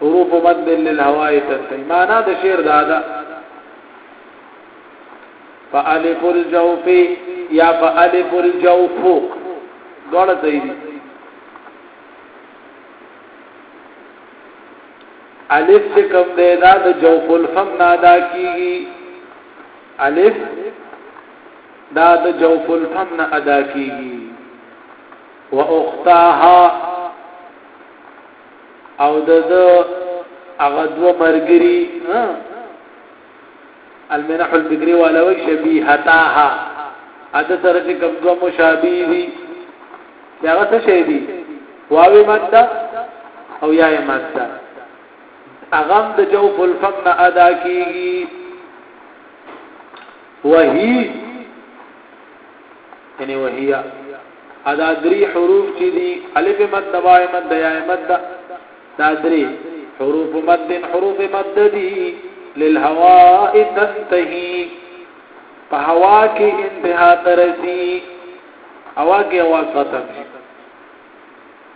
حروف مد للهواء تنتهي معنا د شعر دا ده فالف الجوف یا فالف الجوف دوړه صحیح دي الف چې کوم دی دا د جوف الفم نه ادا کیږي الف دا د جوف الفم نه ادا کیږي و اختاها او د د هغه دوه مرګري المنح البدري والا وی شبيهتاها اته سره چې کوم دوه مشابه دي دا څه شي دي واوي ماده او یا ماده اغم د جوف الفم نه ادا کیږي وهي یعنی وهیه ادا دری حروف چې دي الف مد د واو مد د یا مد دا درې حروف مد حروف مد دي للهواء تنتهي په هوا کې انتها ترسي هوا کې هوا ختم شي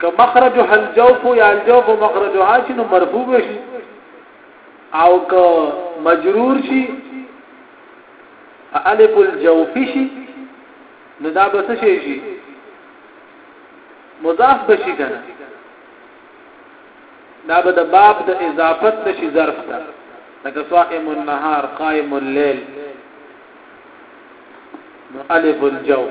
که مخرج هل جوف یا الجوف مخرج هاشي نو مرفوع شي او که مجرور شي الف الجوف شي نو دا بس شي شي مضاف بشي کنه دا به د باب د اضافت نشي ظرف ده لکه صائم النهار قائم الليل نو الف الجوف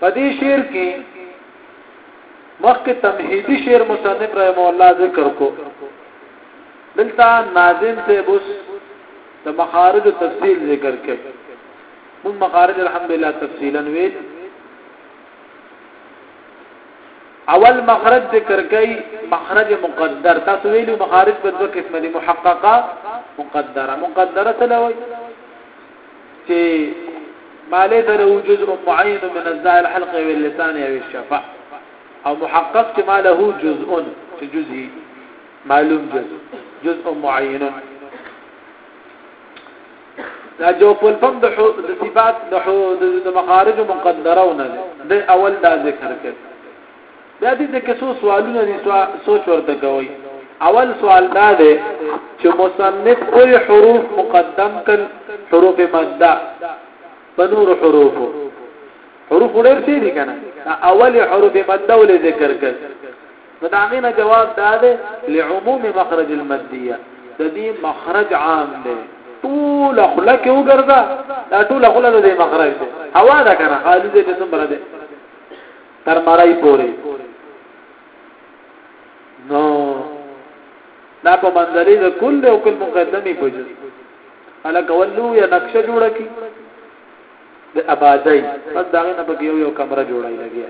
په دې شعر کې مخکې تمهیدی شعر مصنف رحم الله ذکر کو دلته ناظم ته بوس د مخارج او تفصیل ذکر کړي موږ مخارج الحمدلله تفصیلا ویل اول مخرج ذکر کړي مخرج مقدر تاسو ویلو مخارج په دوه قسم دي محققه مقدره مقدره څه لوي چې ما ليس له جزء معين من اجزاء الحلق واللسان او الشفه او محقق چې ما له جزء چې جزئي معلوم جزء جزء معين دا جو په فم د صفات د د مخارج مقدرونه ده اول دا ذکر کړ دا دې ته کې څو سوالونه دي سو سوچ ورته کوي اول سوال دا دی چې مصنف اول حروف مقدم کړ حروف مده په نور حروفو حروف ډېر شي دي کنه اول حروف مده ول ذکر کړ نو دا غینه جواب دا دی لعموم مخرج المديه د دې مخرج عام دی ټول خلک وګرځا دا ټول خلک د مخرج دی هوا دا کنه خالد دې څومره دی تر مړای پورې نو دا په منځلې د کل او کل مقدمي په جز الا کولو یا نقشه جوړه کی د آبادی پس داغه نه بګیو یو کمره جوړای لګیا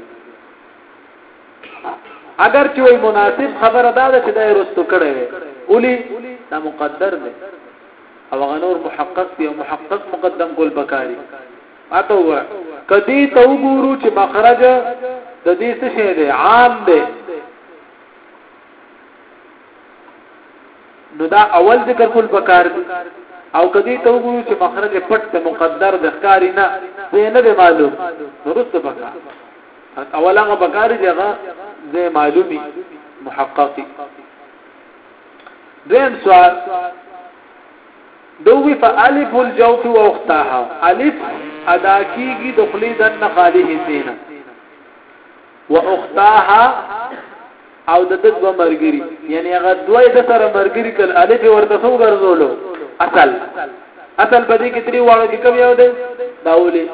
اگر چې وای مناسب خبره دا ده چې دا رستو کړي وي اولی دا مقدر دی او غنور محقق دی او محقق مقدم کول بکاری ماته وه کدی ته وګورو چې مخرج د دې څه شی دی عام دی نو دا اول ذکر کول پکار دی او کدی ته وګورو چې مخرج پټ ته مقدر د ښکاری نه دی نه دی معلوم درست پکار اول هغه پکار دی هغه زه معلومی محققی دویم سوال ده ووی فالف الجوف واختاه الف ادا کیږي د خلی دننه خالی حصې نه واختاه او د دد و مرګري یعنی هغه دوی د سره مرګري کل الف ورته سو ګرځولو اصل اصل په دې کې تری واړو کې کوم یو دی دا ولي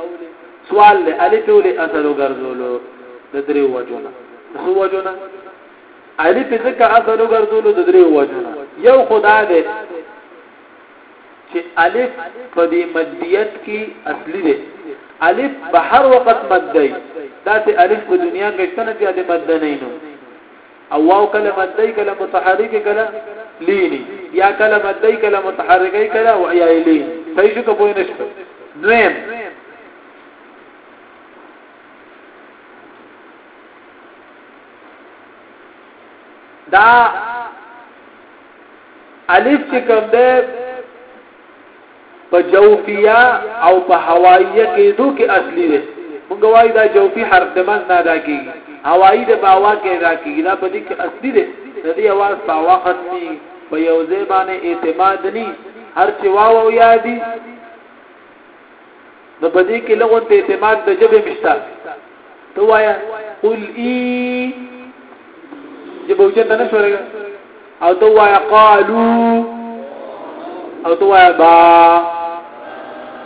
سوال دی الف ولي اصل ګرځولو د درې وجونه سو وجونه علي په ځکه اصل وګرځولو د درې وجونه یو خدا دی چې الف په دې مدیت کې اصلي دی الف په هر وخت مد دی دا چې الف په دنیا کې څنګه چې د مد نه نو او واو کله مد دی کله متحرک کله لینی یا کله مد دی کله متحرک کله او یا لین صحیح شو کوی نشته دویم دا الف چې کوم ده په جوفیه او په هواییه کې دوه کې اصلي ده موږ وایو دا جوفي حرف د من نه ادا کیږي هوایی د باوا کې ادا کیږي دا په دې کې اصلي ده د دې आवाज باوا ختمي په یو ځای باندې اعتماد ني هر چې واو او یادي نو په دې کې لغون ته اعتماد د جبه مشتا تو وایا قل ای جبه وجه ته نشورګه او تو وایا قالو او تو وایا با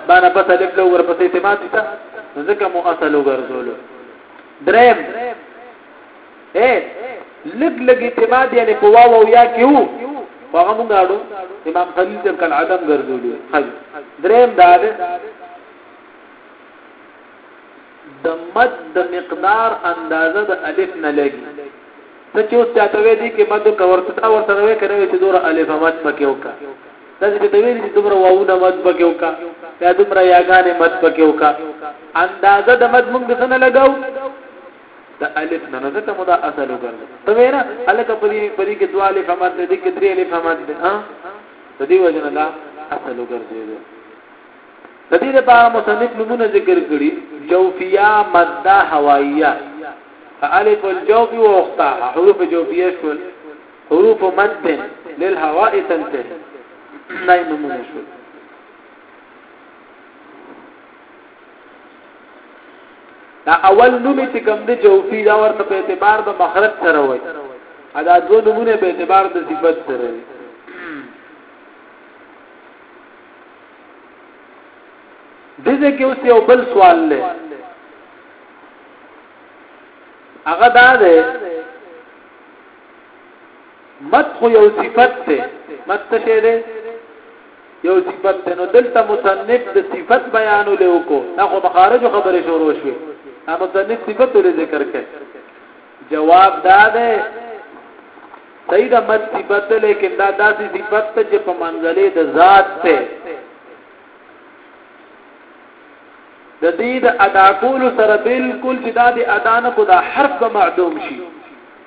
با نه پته لب لو ور پته اعتماد تا ځکه مو اصل وګرځولو دریم اے لګ لګ اعتماد یعنی په واو او یا کې وو هغه مونږ اړو امام خلیل تر کل عدم ګرځولې خج دریم دا ده د مد د مقدار اندازه د الف نه لګي ته چې اوس چاته وې دي کې مد کا ورته تا ورته وې کنه چې دوره الف مد پکې وکا دا چې ته وې دي دوره واونه مد پکې وکا یا دومره یاګانې مد پکې وکا اندازه د مد مونږ څنګه لګاو د الف نه نو ځکه مو دا اصل وګرځي ته وینا الکه په دې په دې کې دوا الف مد دې کې درې الف مد دې ها د دې وجنه دا اصل وګرځي د دې لپاره مصنف نمونه ذکر کړي جوفیا ماده هوائیه فالف الجوف واختها حروف جوفیه شول حروف مد للهواء تنتهي نه نمونه شول دا اول نوم چې کوم دی جوفی دا ورته په اعتبار د مخرج سره وای دا دوه نمونه په اعتبار د صفت سره وای دغه کې اوس یو بل سوال لې هغه دا ده مت خو یو صفت ته مت څه شی دی یو صفت ته نو دلته مصنف د صفت بیان له وکړو دا خو مخارج خبره شروع شوه دا مصنف صفت له ذکر کړي جواب دا ده صحیح د مت صفت ده لیکن دا داسې صفت ته چې په منزله د ذات ته د دې د ادا کول سره بالکل چې دا د ادا نه کو دا حرف به معدوم شي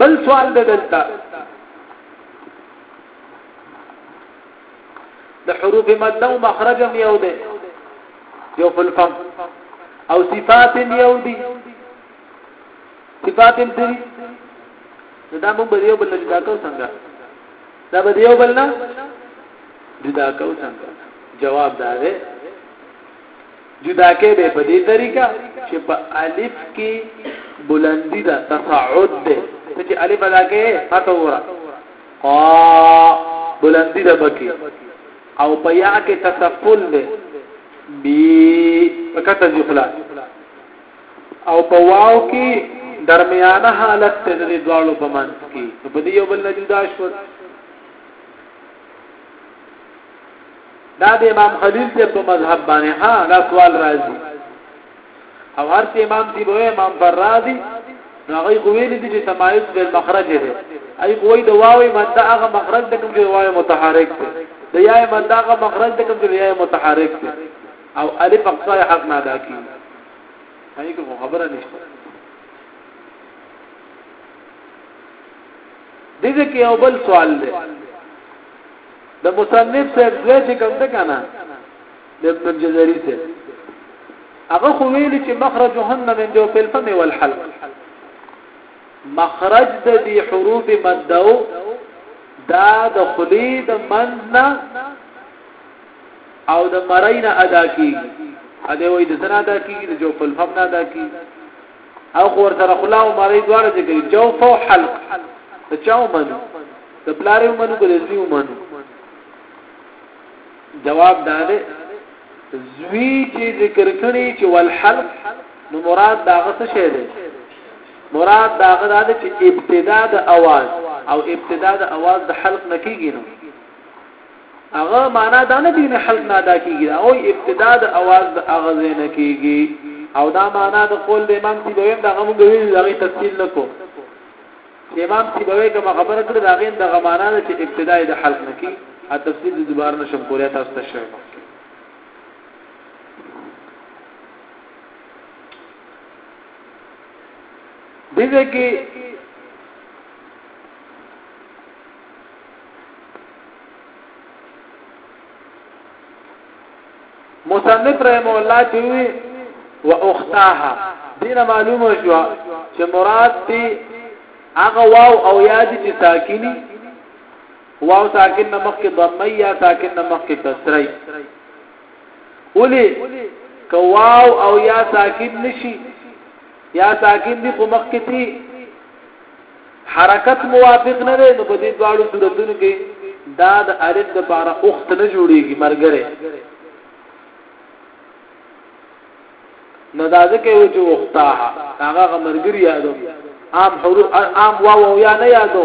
بل سوال د دلته د حروف مد او مخرج هم یو دی یو په فم او صفات هم یو دي صفات هم دي دا موږ به یو بل نه جدا کوو څنګه دا به یو بل نه جدا کوو څنګه جواب دا دی جدا کې به په دې طریقه چې په الف کې بلندی دا تصاعد ده چې الف ادا کې پته وره قا بلندی ده بکی او په یا کې تسفل ده بی پکته جفلا او په واو کې درمیانه حالت ته د دوالو په منځ کې په دې یو بل نه جدا شول دا د امام خلیل ته په مذهب باندې ها دا سوال راځي او هر څه امام سی بوې امام فرازي نو هغه خو ویل دي چې تمایز بل مخرج دی ای کوی د واوې ماده هغه مخرج د کوم چې واوې متحرک دی د یاې ماده هغه مخرج د کوم چې یاې متحرک دی او الف اقصای حق نه ادا کی هغه کو خبره نشته دغه کې یو بل سوال دی د مصنف صاحب زوی چې کوم ده کنه د ابن الجزري صاحب هغه خو ویل چې مخرجهن من جو په الفم والحلق مخرج د دې حروف مدو دا د خلی د مننا او د مرینه ادا کیږي اده وې د زنا ادا کیږي د جو په الفم نه ادا کیږي او خور سره خلا او مالې دواړه چې کوي جوف او حلق ته چاو منو د پلارې منو کله زوی منو جواب داله زوی چې ذکر کړي چې والحلق نو مراد داغه څه شی دی مراد داغه دا چې ابتدا د اواز او ابتدا د اواز د حلق نکیږي نو هغه معنا دا نه دین حلق نه ادا کیږي دا وای ابتدا د اواز د اغه زینه کیږي او دا معنا د قول د امام سیبویم دا غو غویل دا غي تفصیل نکو چې امام سیبوی کوم خبره کړې دا غین د غمانه ده چې ابتدای د حلق نکی ا تفصیل دوباره نشم کولای تاسو ته شوی دغه کې مصنف رحم الله چې وی واختاها دینه معلومه شو چې مراد دی هغه واو او یاد چې ساکني واو ساکن نمخ کې ضمه یا ساکن نمخ کې کسره ولی کواو او یا ساکن نشي یا ساکن دی خو مخ کې حرکت موافق نه دی نو په دې دواړو صورتونو کې دا د الف د پاره اخت نه جوړيږي مرګره نو دا ځکه و چې اختا هغه مرګري یادو عام حروف عام واو او یا نه یادو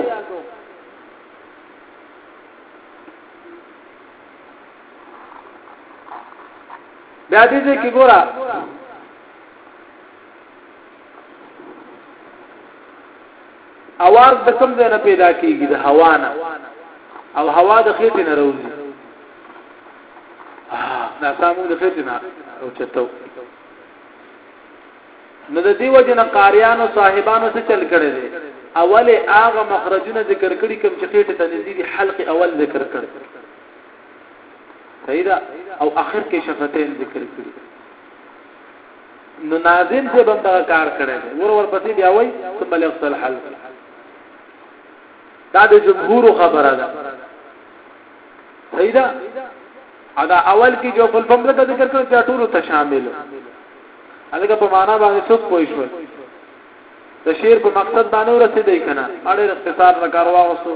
بیا دې کې ګورا اواز د کوم ځای نه پیدا کیږي د هوا نه او هوا د خېټې نه راوځي دا سامو د خېټې نه او چتو نو د دې وجه نه قاریانو صاحبانو څه چل کړي دي اول هغه مخرجونه ذکر کړي کوم چې خېټه ته نږدې دي حلق اول ذکر کړي صحیح ده او اخر کې شفتین ذکر کړي نو ناظم صاحب هم دا کار کړی دی ور ور پسې بیا وای ثم لغت الحل دا د جمهور خبره ده صحیح ده ادا اول کې جو فل فمره کا ذکر کړو چې ټول ته شامل هغه په معنا باندې څوک پوي شو د شعر په مقصد باندې ورسېدای کنه اړې اختصار نه کاروا اوسو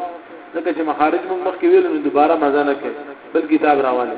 ځکه چې مخارج موږ مخکې ویل نو دوباره مزه نه کوي بل کتاب راواله